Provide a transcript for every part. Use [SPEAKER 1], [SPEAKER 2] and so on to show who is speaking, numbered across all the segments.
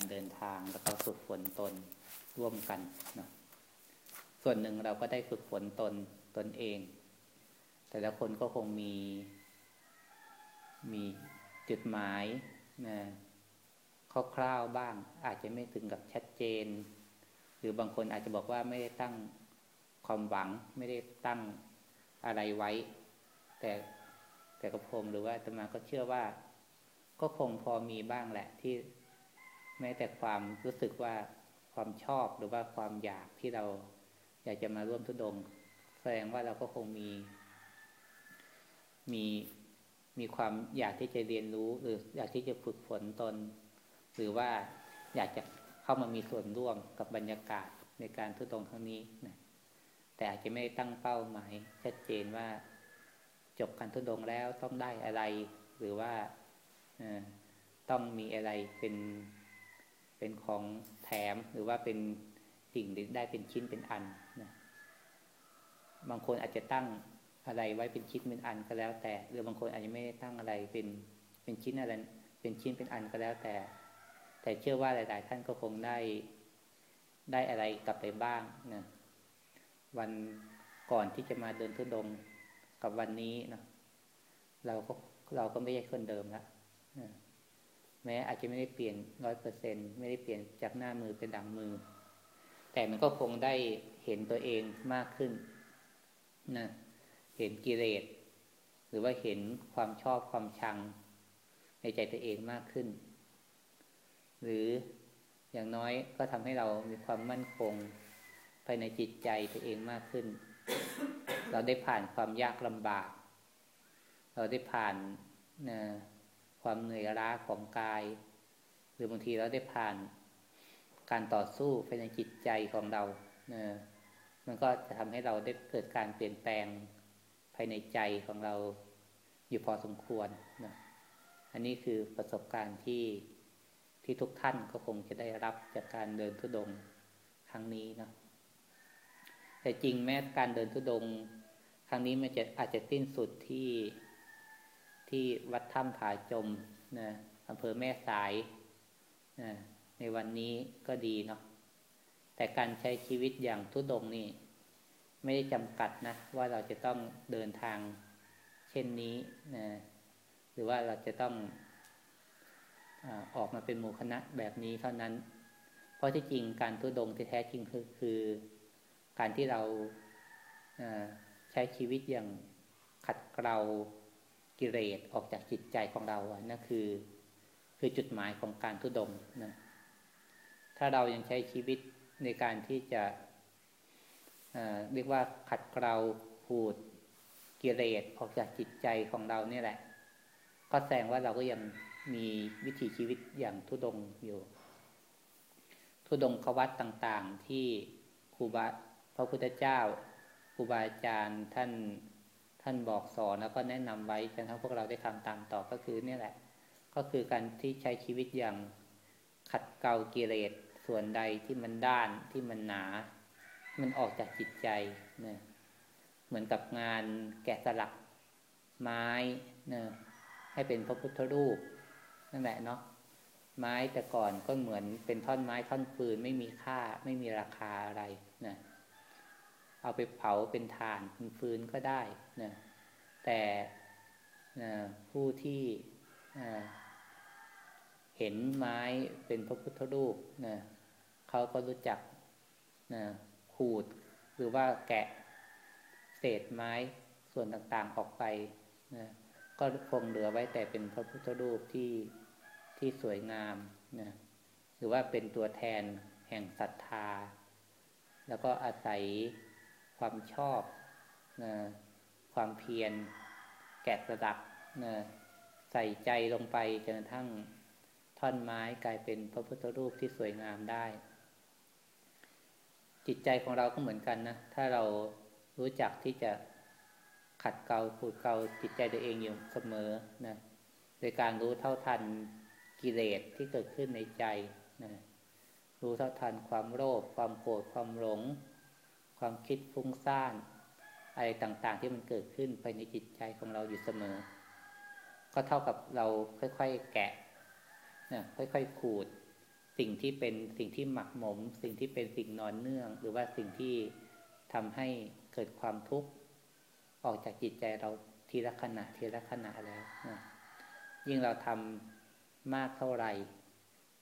[SPEAKER 1] การเดินทางแล้วก็ฝึกฝนตนร่วมกันนะส่วนหนึ่งเราก็ได้ฝึกฝนตนตนเอง แต่ละคนก็คงมี มีจุดหมายนะคร่าวๆบ้าง อาจจะไม่ถึงกับชัดเจน หรือบางคนอาจจะบอกว่าไม่ได้ตั้งความหวัง ไม่ได้ตั้งอะไรไว้ แต่แต่กระผมหรือว่าตมาก็เชื่อว่า ก็คงพอมีบ้างแหละที่ แม้แต่ความรู้สึกว่าความชอบหรือว่าความอยากที่เราอยากจะมาร่วมทุดง แสดงว่าเราก็คงมี มีมีความอยากที่จะเรียนรู้หรืออยากที่จะฝึกฝนตน หรือว่าอยากจะเข้ามามีส่วนร่วมกับบรรยากาศในการทุดงครั้งนี้นะแต่อาจจะไม่ตั้งเป้าหมายชัดเจนว่าจบการทุดงแล้วต้องได้อะไร หรือว่าต้องมีอะไรเป็น เป็นของแถมหรือว่าเป็นสิ่งที่ได้เป็นชิ้นเป็นอันนะบางคนอาจจะตั้งอะไรไว้เป็นชิ้นเป็นอันก็แล้วแต่ หรือบางคนอาจจะไม่ได้ตั้งอะไรเป็นเป็นชิ้นอะไรเป็นชิ้นเป็นอันก็แล้วแต่ แต่เชื่อว่าหลาย ๆ ท่านก็คงได้ได้อะไรกลับไปบ้างนะวันก่อนที่จะมาเดินทุดงกับวันนี้นะเราก็เราก็ไม่ใช่คนเดิมแล้ว แม้อาจจะไม่ได้เปลี่ยนร้อยเปอร์เซ็นไม่ได้เปลี่ยนจากหน้ามือเป็นดังมือ แต่มันก็คงได้เห็นตัวเองมากขึ้นนะเห็นกิเลสหรือว่าเห็นความชอบความชัง ในใจตัวเองมากขึ้น หรืออย่างน้อยก็ทำให้เรามีความมั่นคงภายในจิตใจตัวเองมากขึ้น เราได้ผ่านความยากลำบาก เราได้ผ่านนะ ความเหนื่อยล้าของกาย หรือบางทีเราได้ผ่านการต่อสู้ภายในจิตใจของเรานะมันก็จะทำให้เราได้เกิดการเปลี่ยนแปลงภายในใจของเราอยู่พอสมควรนะอันนี้คือประสบการณ์ที่ที่ทุกท่านก็คงจะได้รับจากการเดินทุดงครั้งนี้นะแต่จริงแม้การเดินทุดงครั้งนี้มันจะอาจจะสิ้นสุดที่ ที่วัดถ้ำผาจมนะอำเภอแม่สายนะในวันนี้ก็ดีเนาะแต่การใช้ชีวิตอย่างทุดงนี่ ไม่ได้จำกัดนะ ว่าเราจะต้องเดินทางเช่นนี้นะหรือว่าเราจะต้องออกมาเป็นหมู่คณะแบบนี้เท่านั้น เพราะที่จริงการทุดงที่แท้จริงคือคือ การที่เราใช้ชีวิตอย่างขัดเกลา กิเลสออกจากจิตใจของเราอะนั่นคือ คือจุดหมายของการทุดงนะถ้าเรายังใช้ชีวิตในการที่จะเรียกว่าขัดเกลาขูดกิเลสออกจากจิตใจของเราเนี่ยแหละ ก็แสดงว่าเราก็ยังมีวิถีชีวิตอย่างทุดงอยู่ ทุดงขวัตต่าง ๆ ที่ครูบาพระพุทธเจ้าครูบาอาจารย์ท่าน ท่านบอกสอนแล้วก็แนะนำไว้จนทั้งพวกเราได้ทำตามต่อก็คือเนี่ยแหละ ก็คือการที่ใช้ชีวิตอย่างขัดเกลากิเลสส่วนใดที่มันด้านที่มันหนา มันออกจากจิตใจเนี่ยเหมือนกับงานแกะสลักไม้เนี่ยให้เป็นพระพุทธรูปนั่นแหละเนาะไม้แต่ก่อนก็เหมือนเป็นท่อนไม้ท่อนฟืนไม่มีค่าไม่มีราคาอะไรนะ เอาไปเผาเป็นถ่านเป็นฟืนก็ได้นะแต่ผู้ที่เห็นไม้เป็นพระพุทธรูปนะเขาก็รู้จักนะขูดหรือว่าแกะเศษไม้ส่วนต่างๆออกไปนะก็คงเหลือไว้แต่เป็นพระพุทธรูปที่ที่สวยงามนะหรือว่าเป็นตัวแทนแห่งศรัทธา แล้วก็อาศัย ความชอบนะความเพียรแกะสลักนะใส่ใจลงไปจนกระทั่งท่อนไม้กลายเป็นพระพุทธรูปที่สวยงามได้ จิตใจของเราก็เหมือนกันนะ ถ้าเรารู้จักที่จะขัดเกลาขูดเกลาจิตใจตัวเองอยู่เสมอนะโดยการรู้เท่าทันกิเลสที่เกิดขึ้นในใจนะรู้เท่าทันความโลภความโกรธความหลง ความคิดฟุ้งซ่าน อะไรต่างๆ ที่มันเกิดขึ้นภายในจิตใจของเราอยู่เสมอ ก็เท่ากับเราค่อยๆแกะนะค่อยๆขูด สิ่งที่เป็นสิ่งที่หมักหมม สิ่งที่เป็นสิ่งนอนเนื่อง หรือว่าสิ่งที่ทำให้เกิดความทุกข์ออกจากจิตใจเราทีละขณะทีละขณะแล้วนะยิ่งเราทำมากเท่าไหร่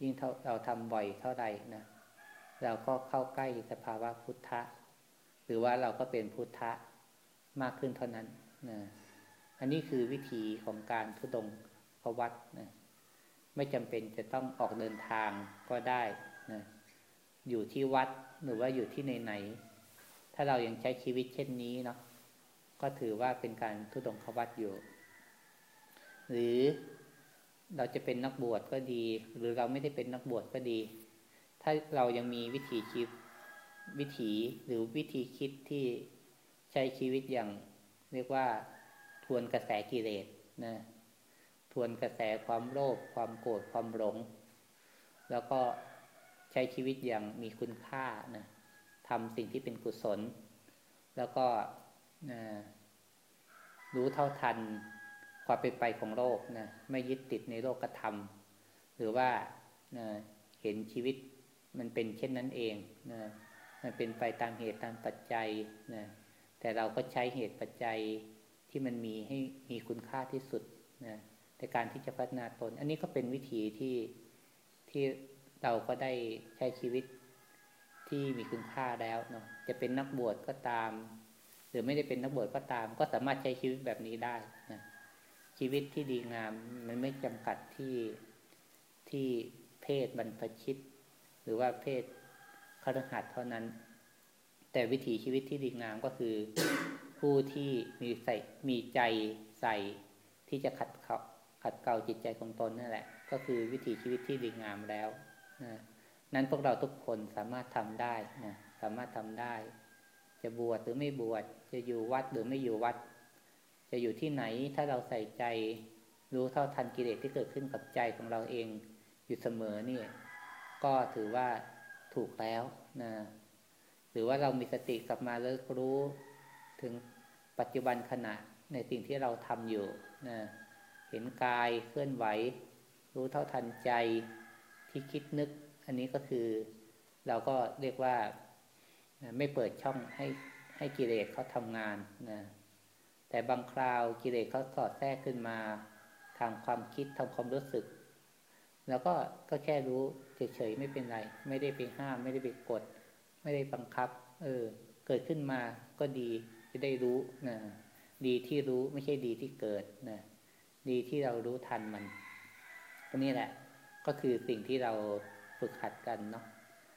[SPEAKER 1] ยิ่งเราทำบ่อยเท่าไหร่นะเราก็เข้าใกล้สภาวะพุทธะ หรือว่าเราก็เป็นพุทธะมากขึ้นเท่านั้นนะอันนี้คือวิธีของการทุดงพวัตนะไม่จำเป็นจะต้องออกเดินทางก็ได้นะอยู่ที่วัดหรือว่าอยู่ที่ไหนๆถ้าเรายังใช้ชีวิตเช่นนี้เนาะก็ถือว่าเป็นการทุดงขวัตอยู่ หรือเราจะเป็นนักบวชก็ดี หรือเราไม่ได้เป็นนักบวชก็ดี ถ้าเรายังมีวิธีคิด วิถีหรือวิธีคิดที่ใช้ชีวิตอย่าง เรียกว่าทวนกระแสกิเลสนะทวนกระแสความโลภความโกรธความหลง แล้วก็ใช้ชีวิตอย่างมีคุณค่านะทำสิ่งที่เป็นกุศล แล้วก็รู้เท่าทันความเป็นไปของโลกนะไม่ยึดติดในโลกธรรมหรือว่าเห็นชีวิตมันเป็นเช่นนั้นเองนะ มันเป็นไปตามเหตุตามปัจจัยนะแต่เราก็ใช้เหตุปัจจัยที่มันมีให้มีคุณค่าที่สุดนะในการที่จะพัฒนาตน อันนี้ก็เป็นวิธีที่ที่เราก็ได้ใช้ชีวิตที่มีคุณค่าแล้วเนาะจะเป็นนักบวชก็ตาม หรือไม่ได้เป็นนักบวชก็ตาม ก็สามารถใช้ชีวิตแบบนี้ได้นะชีวิตที่ดีงามมันไม่จำกัดที่ที่เพศบรรพชิต หรือว่าเพศ ฤหัสเท่านั้น แต่วิถีชีวิตที่ดีงามก็คือ ผู้ที่มีใส่มีใจใส่ที่จะขัดเขาขัดเกลาจิตใจของตนนั่นแหละ ก็คือวิถีชีวิตที่ดีงามแล้วนะนั้นพวกเราทุกคนสามารถทำได้นะสามารถทำได้ จะบวชหรือไม่บวชจะอยู่วัดหรือไม่อยู่วัด จะอยู่ที่ไหนถ้าเราใส่ใจ รู้เท่าทันกิเลสที่เกิดขึ้นกับใจของเราเองอยู่เสมอนี่ก็ถือว่า ถูกแล้วนะหรือว่าเรามีสติกลับมาเลิกรู้ถึงปัจจุบันขณะในสิ่งที่เราทำอยู่นะเห็นกายเคลื่อนไหว รู้เท่าทันใจที่คิดนึก อันนี้ก็คือเราก็เรียกว่าไม่เปิดช่องให้ให้กิเลสเขาทำงานนะแต่บางคราวกิเลสเขาสอดแทรกขึ้นมา ทางความคิดทางความรู้สึก แล้วก็ก็แค่รู้เฉยๆไม่เป็นไร ไม่ได้ไปห้าม ไม่ได้ไปกด ไม่ได้บังคับ เออ เกิดขึ้นมาก็ดีจะได้รู้นะดีที่รู้ไม่ใช่ดีที่เกิดนะดีที่เรารู้ทันมันตรงนี้แหละ ก็คือสิ่งที่เราฝึกหัดกันเนาะ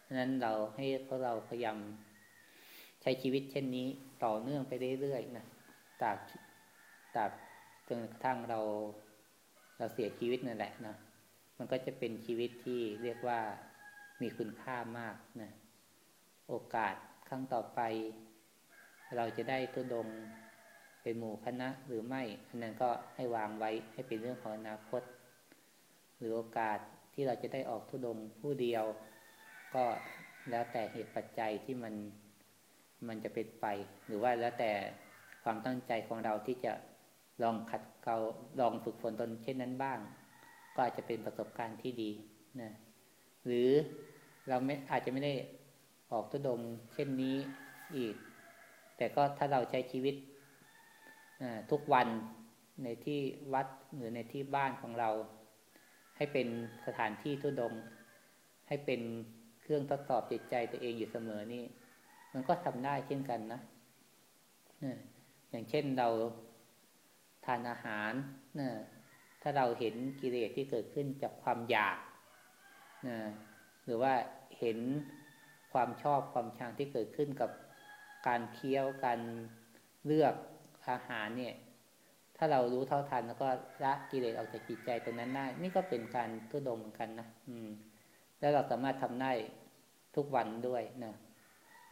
[SPEAKER 1] ฉะนั้นเราให้พวกเราพยายามใช้ชีวิตเช่นนี้ต่อเนื่องไปเรื่อยๆนะตราบตราบจนกระทั่งเรา เราเสียชีวิตนั่นแหละนะ มันก็จะเป็นชีวิตที่เรียกว่ามีคุณค่ามากนะโอกาสครั้งต่อไป เราจะได้ตุดงเป็นหมู่คณะหรือไม่อันนั้นก็ให้วางไว้ให้เป็นเรื่องของอนาคต หรือโอกาสที่เราจะได้ออกทุดงผู้เดียว ก็แล้วแต่เหตุปัจจัยที่มันมันจะเป็นไป หรือว่าแล้วแต่ความตั้งใจของเราที่จะลองขัดเกลาลองฝึกฝนตนเช่นนั้นบ้าง ก็อาจจะเป็นประสบการณ์ที่ดีนะหรือเราไม่อาจจะไม่ได้ออกทุดงเช่นนี้อีก แต่ก็ถ้าเราใช้ชีวิตทุกวันในที่วัดหรือในที่บ้านของเรา ให้เป็นสถานที่ทุดง ให้เป็นเครื่องทดสอบจิตใจตัวเองอยู่เสมอนี่ มันก็ทำได้เช่นกันนะอย่างเช่นเราทานอาหารนะ ถ้าเราเห็นกิเลสที่เกิดขึ้นจากความอยากนะหรือว่าเห็นความชอบความชังที่เกิดขึ้นกับการเคี้ยวการเลือกอาหารเนี่ย ถ้าเรารู้เท่าทันแล้วก็ละกิเลสออกจากจิตใจตรงนั้นได้นี่ก็เป็นการทุดงเหมือนกันนะอืม แล้วเราสามารถทำได้ทุกวันด้วยนะ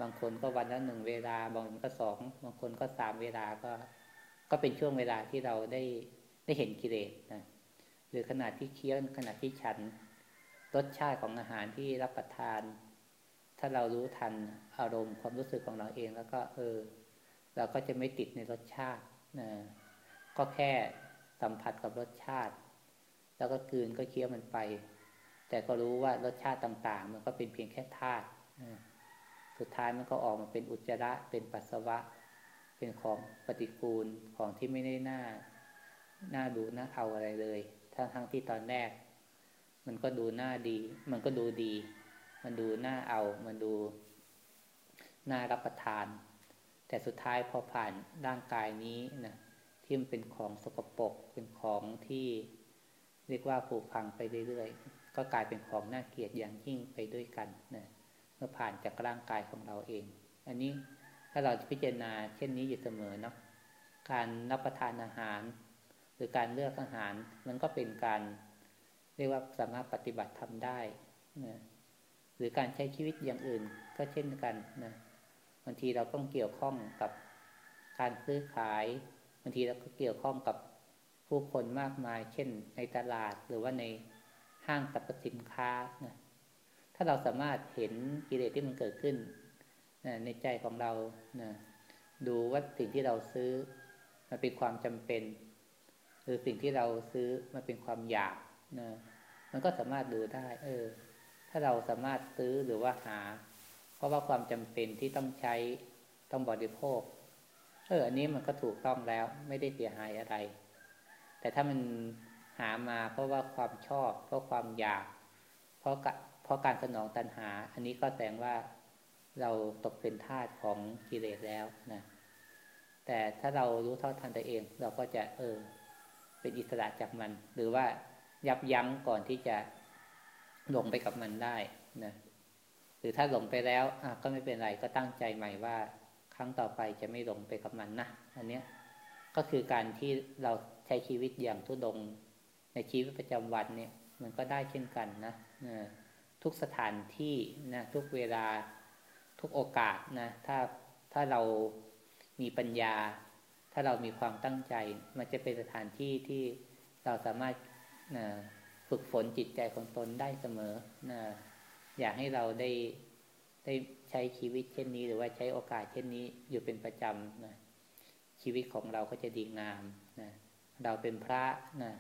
[SPEAKER 1] บางคนก็วันละหนึ่งเวลา บางคนก็สองบางคนก็สามเวลาก็ ก็เป็นช่วงเวลาที่เราได้ ได้เห็นกิเลสนะหรือขณะที่เคี้ยวขณะที่ฉัน รสชาติของอาหารที่รับประทาน ถ้าเรารู้ทันอารมณ์ความรู้สึกของเราเองแล้วก็ เออ เราก็จะไม่ติดในรสชาตินะก็แค่สัมผัสกับรสชาติ แล้วก็กืนก็เคี้ยวมันไป แต่ก็รู้ว่ารสชาติต่าง ๆ มันก็เป็นเพียงแค่ธาตุสุดท้ายมันก็ออกมาเป็นอุจจาระเป็นปัสสาวะ เป็นของปฏิกูลของที่ไม่ได้น่า น่าดูน่าเอาอะไรเลยทั้งทั้งที่ตอนแรก มันก็ดูน่าดี มันก็ดูดี มันดูน่าเอา มันดูน่ารับประทาน แต่สุดท้ายพอผ่านร่างกายนี้นะที่มันเป็นของสกปรกเป็นของที่เรียกว่าผุพังไปเรื่อยๆก็กลายเป็นของน่าเกลียดอย่างยิ่งไปด้วยกันนะเมื่อผ่านจากร่างกายของเราเอง อันนี้ถ้าเราพิจารณาเช่นนี้อยู่เสมอเนาะการรับประทานอาหาร หรือการเลือกอาหาร มันก็เป็นการเรียกว่าสามารถปฏิบัติทำได้นะหรือการใช้ชีวิตอย่างอื่นก็เช่นกันนะบางทีเราต้องเกี่ยวข้องกับการซื้อขายบางทีเราก็เกี่ยวข้องกับผู้คนมากมาย เช่น ในตลาดหรือว่าในห้างสรรพสินค้านะถ้าเราสามารถเห็นกิเลสที่มันเกิดขึ้นนะในใจของเรานะดูว่าสิ่งที่เราซื้อมันเป็นความจำเป็น รือสิ่งที่เราซื้อมันเป็นความอยากนะมันก็สามารถดูได้ เออ ถ้าเราสามารถซื้อหรือว่าหา เพราะว่าความจำเป็นที่ต้องใช้ต้องบริโภค เอออันนี้มันก็ถูกต้องแล้วไม่ได้เสียหายอะไร แต่ถ้ามันหามาเพราะว่าความชอบ เพราะความอยาก เพราะเพราะการสนองตัณหา อันนี้ก็แสดงว่าเราตกเป็นทาสของกิเลสแล้วนะแต่ถ้าเรารู้เท่าทันตัวเอง เราก็จะเออ เป็นอิสระจากมัน หรือว่ายับยั้งก่อนที่จะหลงไปกับมันได้นะหรือถ้าหลงไปแล้วก็ไม่เป็นไรก็ตั้งใจใหม่ว่า ครั้งต่อไปจะไม่หลงไปกับมันนะอันเนี้ยก็คือการที่เราใช้ชีวิตอย่างทุดง ในชีวิตประจำวันเนี่ย มันก็ได้เช่นกันนะทุกสถานที่นะทุกเวลาทุกโอกาสนะถ้าถ้าเรามีปัญญาาเรามีความตั้งใจ มันจะเป็นสถานที่ที่เราสามารถนะฝึกฝนจิตใจของตนได้เสมอนะอยากให้เราได้ได้ใช้ชีวิตเช่นนี้ หรือว่าใช้โอกาสเช่นนี้อยู่เป็นประจำนะชีวิตของเราก็จะดีงามนะเราเป็นพระนะ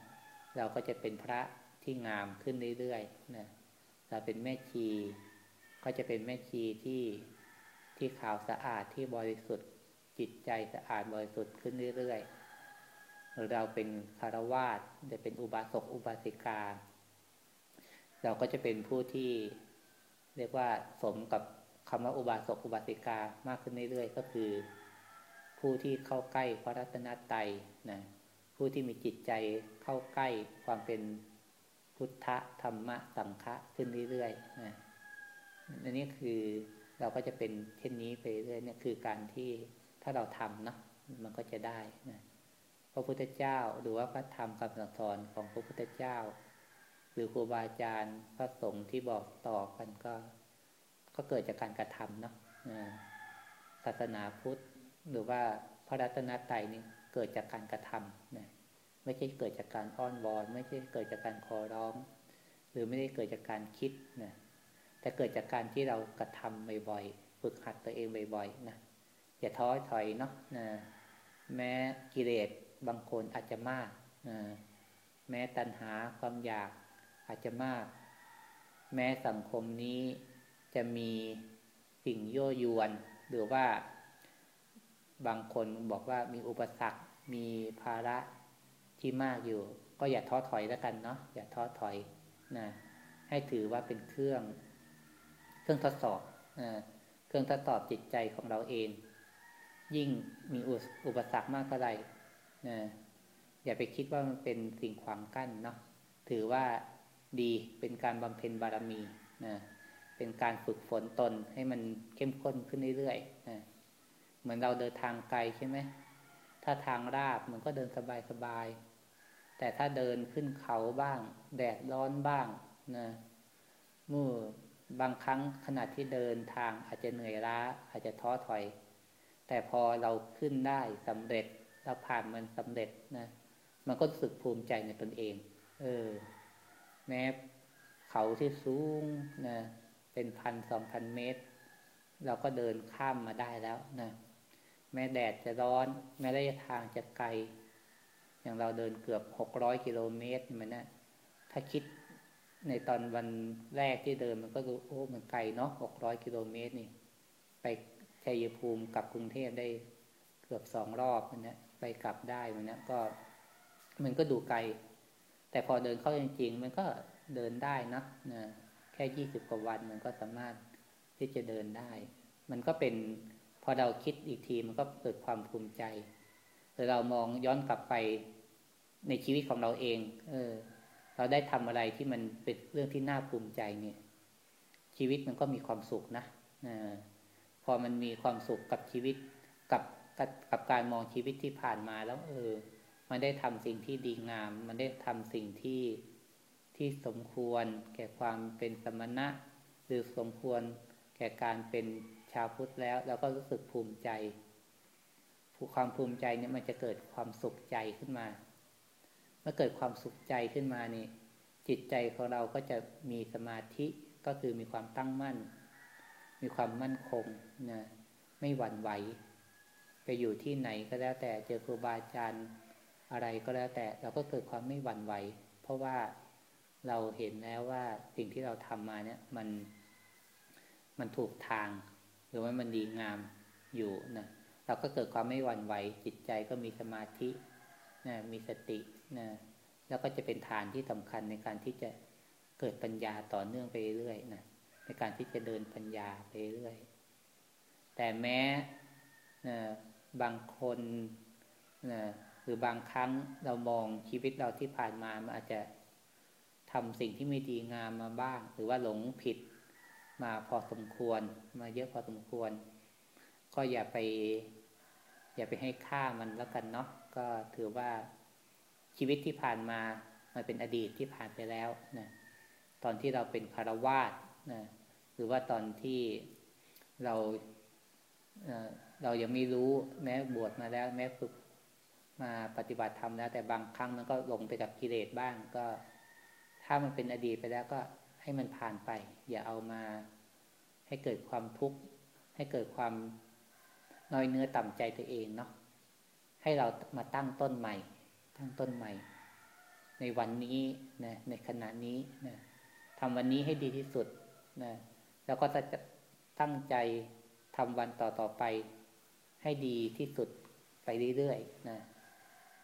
[SPEAKER 1] เราก็จะเป็นพระที่งามขึ้นเรื่อยๆนะเราเป็นแม่ชี ก็จะเป็นแม่ชีที่ที่ขาวสะอาดที่บริสุทธิ์ จิตใจสะอาดบริสุทธิ์ขึ้นเรื่อยๆหรือเราเป็นคารวาสจะเป็นอุบาสกอุบาสิกา เราก็จะเป็นผู้ที่เรียกว่าสมกับคำว่าอุบาสกอุบาสิกามากขึ้นเรื่อยๆก็คือ ผู้ที่เข้าใกล้พระรัตนตรัยนะผู้ที่มีจิตใจเข้าใกล้ความเป็นพุทธธรรมะสังฆะขึ้นเรื่อยๆนะอันนี้คือเราก็จะเป็นเช่นนี้ไปเรื่อยเนี่ยคือการที่ ถ้าเราทำเนาะมันก็จะได้นะพระพุทธเจ้าหรือว่าพระธรรมคำสอนของพระพุทธเจ้า หรือครูบาอาจารย์พระสงฆ์ที่บอกต่อกันก็ ก็เกิดจากการกระทำเนาะศาสนาพุทธหรือว่าพระรัตนตรัยนี่เกิดจากการกระทำนะไม่ใช่เกิดจากการอ้อนวอน ไม่ใช่เกิดจากการขอร้อง หรือไม่ได้เกิดจากการคิดนะแต่เกิดจากการที่เรากระทำบ่อยๆฝึกหัดตัวเองบ่อยๆนะ อย่าท้อถอยเนาะนะแม้กิเลสบางคนอาจจะมากนะแม้ตัณหาความอยากอาจจะมาก แม้สังคมนี้จะมีสิ่งยั่วยวน หรือว่าบางคนบอกว่ามีอุปสรรค มีภาระที่มากอยู่ ก็อย่าท้อถอยแล้วกันเนาะอย่าท้อถอยนะให้ถือว่าเป็นเครื่อง เครื่องทดสอบนะเครื่องทดสอบจิตใจของเราเอง ยิ่งมีอุปสรรคมากเท่าไหร่นะอย่าไปคิดว่ามันเป็นสิ่งขวางกั้นเนาะถือว่าดีเป็นการบำเพ็ญบารมีนะเป็นการฝึกฝนตนให้มันเข้มข้นขึ้นเรื่อยๆนะเหมือนเราเดินทางไกลใช่ไหมถ้าทางราบมันก็เดินสบายๆแต่ถ้าเดินขึ้นเขาบ้าง แดดร้อนบ้างนะมื่อบางครั้งขณะที่เดินทางอาจจะเหนื่อยล้าอาจจะท้อถอย แต่พอเราขึ้นได้สำเร็จเราผ่านมันสำเร็จนะ มันก็รู้สึกภูมิใจในตนเอง เออ แม้เขาที่สูงนะเป็นพันสองพันเมตร เราก็เดินข้ามมาได้แล้วนะแม้แดดจะร้อน แม้ระยะทางจะไกล อย่างเราเดินเกือบหกร้อยกิโลเมตรมันนะถ้าคิดในตอนวันแรกที่เดินมันก็รู้โอ้มันไกลเนาะหกร้อยกิโลเมตรนี่ ไป ชัยภูมิกับกรุงเทพได้เกือบสองรอบมันเนี้ยไปกลับได้มันเนี้ยก็ มันก็ดูไกล แต่พอเดินเข้าจริงๆมันก็เดินได้นะนะแค่ยี่สิบกว่าวันมันก็สามารถที่จะเดินได้ มันก็เป็นพอเราคิดอีกทีมันก็เกิดความภูมิใจหรือเรามองย้อนกลับไปในชีวิตของเราเอง เออ เราได้ทำอะไรที่มันเป็นเรื่องที่น่าภูมิใจเนี่ย ชีวิตมันก็มีความสุขนะนะ พอมันมีความสุขกับชีวิตกับกับกับการมองชีวิตที่ผ่านมาแล้วเออ มันได้ทำสิ่งที่ดีงาม มันได้ทำสิ่งที่ที่สมควร แก่ความเป็นสมณะ หรือสมควร แก่การเป็นชาวพุทธแล้วเราก็รู้สึกภูมิใจความภูมิใจเนี่ยมันจะเกิดความสุขใจขึ้นมา เมื่อเกิดความสุขใจขึ้นมานี่จิตใจของเราก็จะมีสมาธิก็คือมีความตั้งมั่น มีความมั่นคงนะไม่หวั่นไหว ไปอยู่ที่ไหนก็แล้วแต่เจอครูบาอาจารย์อะไรก็แล้วแต่เราก็เกิดความไม่หวั่นไหว เพราะว่าเราเห็นแล้วว่าสิ่งที่เราทำมาเนี่ยมันมันถูกทาง หรือว่ามันดีงามอยู่นะเราก็เกิดความไม่หวั่นไหว จิตใจก็มีสมาธินะมีสตินะแล้วก็จะเป็นฐานที่สำคัญในการที่จะเกิดปัญญาต่อเนื่องไปเรื่อยนะ ในการที่จะเดินปัญญาไปเรื่อย แต่แม้บางคนหรือบางครั้งเรามองชีวิตเราที่ผ่านมามันอาจจะทำสิ่งที่ไม่ดีงามมาบ้าง หรือว่าหลงผิดมาพอสมควร มาเยอะพอสมควร ก็อย่าไป อย่าไปให้ค่ามันแล้วกันเนาะก็ถือว่าชีวิตที่ผ่านมา มันเป็นอดีตที่ผ่านไปแล้วนะตอนที่เราเป็นคารวาสนะ รือว่าตอนที่เราเรายังไม่รู้แม้บวชมาแล้ว แม้ฝึกมาปฏิบัติธรรมแล้ว แต่บางครั้งมันก็หลงไปกับกิเลสบ้างก็ ถ้ามันเป็นอดีตไปแล้วก็ให้มันผ่านไป อย่าเอามาให้เกิดความทุกข์ให้เกิดความน้อยเนื้อต่ำใจตัวเองเนาะให้เรามาตั้งต้นใหม่ ตั้งต้นใหม่ ในวันนี้นะในขณะนี้นะทำวันนี้ให้ดีที่สุดนะ แล้วก็จะตั้งใจทำวันต่อต่อไป ให้ดีที่สุดไปเรื่อยๆนะ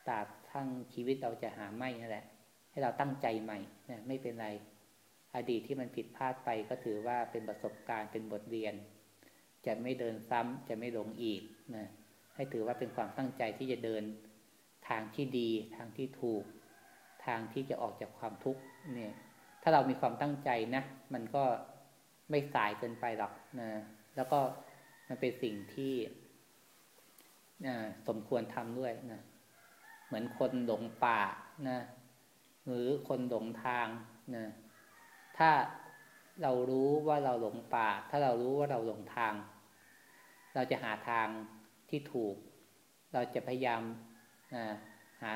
[SPEAKER 1] ตราบทั้งชีวิตเราจะหาไม่นั่นแหละ ให้เราตั้งใจใหม่นะไม่เป็นไร อดีตที่มันผิดพลาดไปก็ถือว่าเป็นประสบการณ์เป็นบทเรียน จะไม่เดินซ้ำจะไม่หลงอีกนะให้ถือว่าเป็นความตั้งใจที่จะเดินทางที่ดีทางที่ถูก ทางที่จะออกจากความทุกข์เนี่ย ถ้าเรามีความตั้งใจนะ มันก็ ไม่สายเกินไปหรอกนะแล้วก็มันเป็นสิ่งที่สมควรทำด้วยนะเหมือนคนหลงป่านะหรือคนหลงทางนะถ้าเรารู้ว่าเราหลงป่า ถ้าเรารู้ว่าเราหลงทาง เราจะหาทางที่ถูก เราจะพยายามหา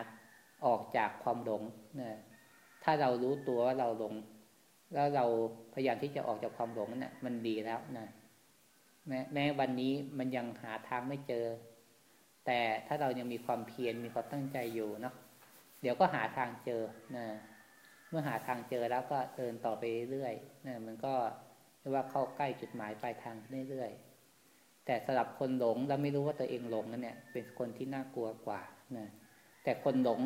[SPEAKER 1] ออกจากความหลงนะถ้าเรารู้ตัวว่าเราหลง แล้วเราพยายามที่จะออกจากความหลงนั่นมันดีแล้วนะแม้แม้วันนี้มันยังหาทางไม่เจอ แต่ถ้าเรายังมีความเพียรมีความตั้งใจอยู่เนาะเดี๋ยวก็หาทางเจอนะเมื่อหาทางเจอแล้วก็เดินต่อไปเรื่อยนะมันก็เรียกว่าเข้าใกล้จุดหมายปลายทางเรื่อยๆแต่สำหรับคนหลงแล้วไม่รู้ว่าตัวเองหลงนั่นเนี่ย เป็นคนที่น่ากลัวกว่านะแต่คนหลง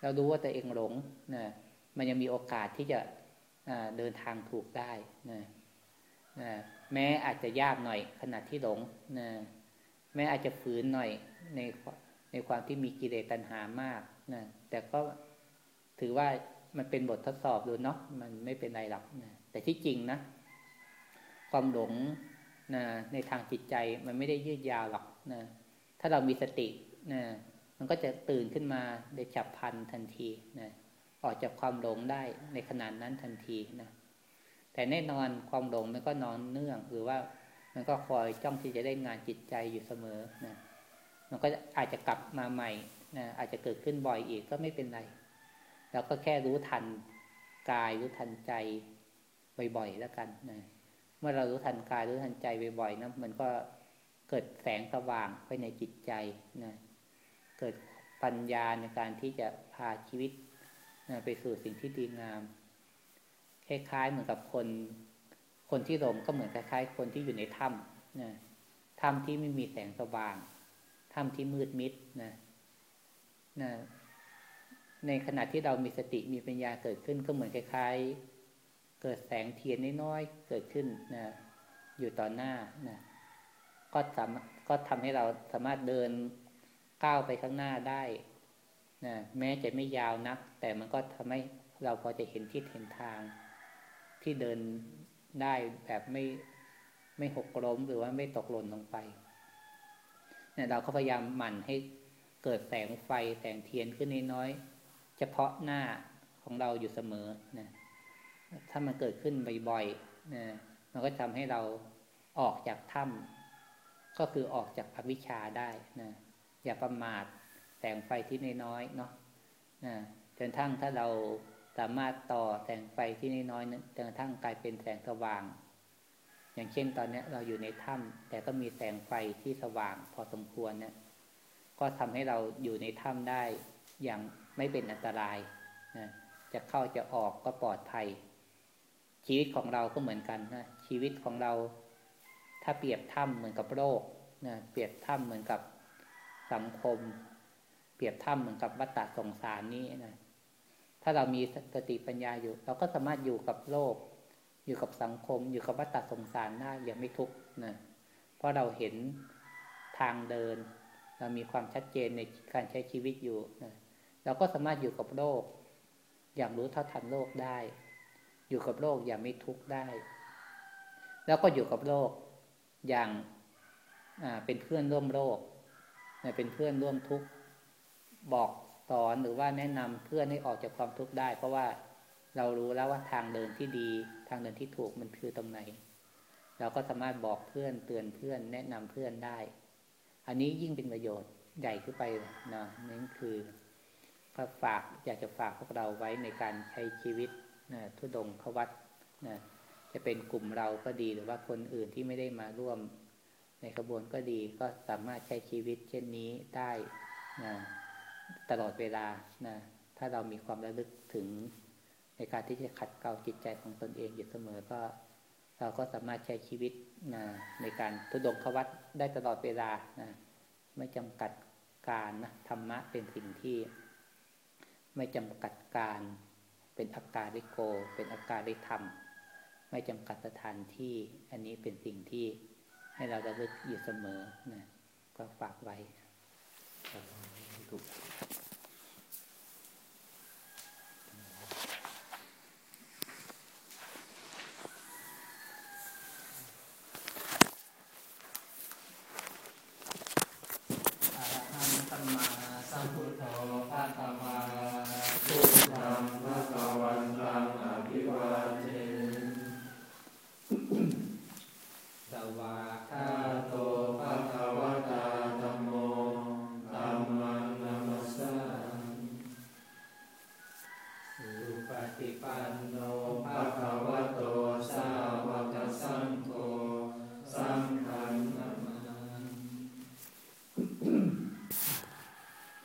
[SPEAKER 1] เรารู้ว่าตัวเองหลงนะมันยังมีโอกาสที่จะ เดินทางถูกได้นะนะแม้อาจจะยากหน่อยขณะที่หลงนะแม้อาจจะฝืนหน่อยในในความที่มีกิเลสตัณหามากนะแต่ก็ถือว่ามันเป็นบททดสอบดูเนาะมันไม่เป็นไรหรอกนะแต่ที่จริงนะ ความหลงนะในทางจิตใจมันไม่ได้ยืดยาวหรอกนะถ้าเรามีสตินะมันก็จะตื่นขึ้นมาได้ฉับพันทันทีนะ ออกจากความหลงได้ในขนาดนั้นทันทีนะแต่แน่นอนความหลงมันก็นอนเนื่องหรือว่ามันก็คอยจ้องที่จะได้งานจิตใจอยู่เสมอนะมันก็อาจจะกลับมาใหม่นะอาจจะเกิดขึ้นบ่อยอีกก็ไม่เป็นไรเราก็แค่รู้ทันกายรู้ทันใจบ่อยๆแล้วกันนะเมื่อเรารู้ทันกายรู้ทันใจบ่อยๆนะมันก็เกิดแสงสว่างไปในจิตใจนะเกิดปัญญาในการที่จะพาชีวิต ไปสู่สิ่งที่ดีงาม คล้ายๆเหมือนกับคน คนที่หลงก็เหมือนคล้าย ๆ คนที่อยู่ในถ้ำนะถ้ำที่ไม่มีแสงสว่างถ้ำที่มืดมิดนะนะในขณะที่เรามีสติมีปัญญาเกิดขึ้นก็เหมือนคล้ายๆ เกิดแสงเทียนน้อยๆเกิดขึ้นนะอยู่ต่อหน้านะก็สามก็ทำให้เราสามารถเดินก้าวไปข้างหน้าได้ นะแม้จะไม่ยาวนัก แต่มันก็ทำให้เราพอจะเห็นทิศเห็นทาง ที่เดินได้แบบไม่ไม่หกล้มหรือว่าไม่ตกหล่นลงไปเนี่ยเราก็พยายามหมั่นให้เกิดแสงไฟแสงเทียนขึ้นน้อยๆเฉพาะหน้าของเราอยู่เสมอนะถ้ามันเกิดขึ้นบ่อยๆนะมันก็ทำให้เราออกจากถ้ำก็คือออกจากอวิชชาได้นะอย่าประมาท งไฟที่น้อยๆเนาะนะจนทั้งถ้าเราสามารถต่อแสงไฟที่น้อยๆนั้นจนกระทั่งกลายเป็นแสงสว่าง อย่างเช่นตอนนี้เราอยู่ในถ้ำแต่ก็มีแสงไฟที่สว่างพอสมควรเนะี่ยก็ทำให้เราอยู่ในถ้ำได้อย่างไม่เป็นอันตรายนะจะเข้าจะออกก็ปลอดภัย ชีวิตของเราก็เหมือนกันนะชีวิตของเรา ถ้าเปรียบถ้ำเหมือนกับโลกนะเปรียบถ้ำเหมือนกับสังคม รียบถ้ำเหมือนกับวัฏฏะสงสารนี้นะถ้าเรามีสติปัญญาอยู่ เราก็สามารถอยู่กับโลก อยู่กับสังคม อยู่กับวัฏฏะสงสารได้อย่างไม่ทุกข์นะเพราะเราเห็นทางเดิน เรามีความชัดเจนในการใช้ชีวิตอยู่นะเราก็สามารถอยู่กับโลก อย่างรู้เท่าทันโลกได้ อยู่กับโลกอย่างไม่ทุกข์ได้ แล้วก็อยู่กับโลกอย่างเป็นเพื่อนร่วมโลกเป็นเพื่อนร่วมทุกข์ บอกสอนหรือว่าแนะนำเพื่อนให้ออกจากความทุกข์ได้ เพราะว่าเรารู้แล้วว่าทางเดินที่ดี ทางเดินที่ถูกมันคือตรงไหน เราก็สามารถบอกเพื่อนเตือนเพื่อน แนะนำเพื่อนได้ อันนี้ยิ่งเป็นประโยชน์ใหญ่ขึ้นไปนะนั่นคือก็ฝากอยากจะฝากพวกเราไว้ในการใช้ชีวิตนะทุดงขวัตนะจะเป็นกลุ่มเราก็ดีหรือว่าคนอื่นที่ไม่ได้มาร่วมในขบวนก็ดีก็สามารถใช้ชีวิตเช่นนี้ได้นะ ตลอดเวลานะถ้าเรามีความระลึกถึงในการที่จะขัดเกลาจิตใจของตนเองอยู่เสมอก็ เราก็สามารถใช้ชีวิตนะในการทุดงขวัตได้ตลอดเวลานะไม่จำกัดการนะธรรมะเป็นสิ่งที่ ไม่จำกัดการเป็นอาการิโก เป็นอาการิธรรม ไม่จำกัดสถานที่ อันนี้เป็นสิ่งที่ให้เราระลึกอยู่เสมอนะก็ฝากไว้ ถู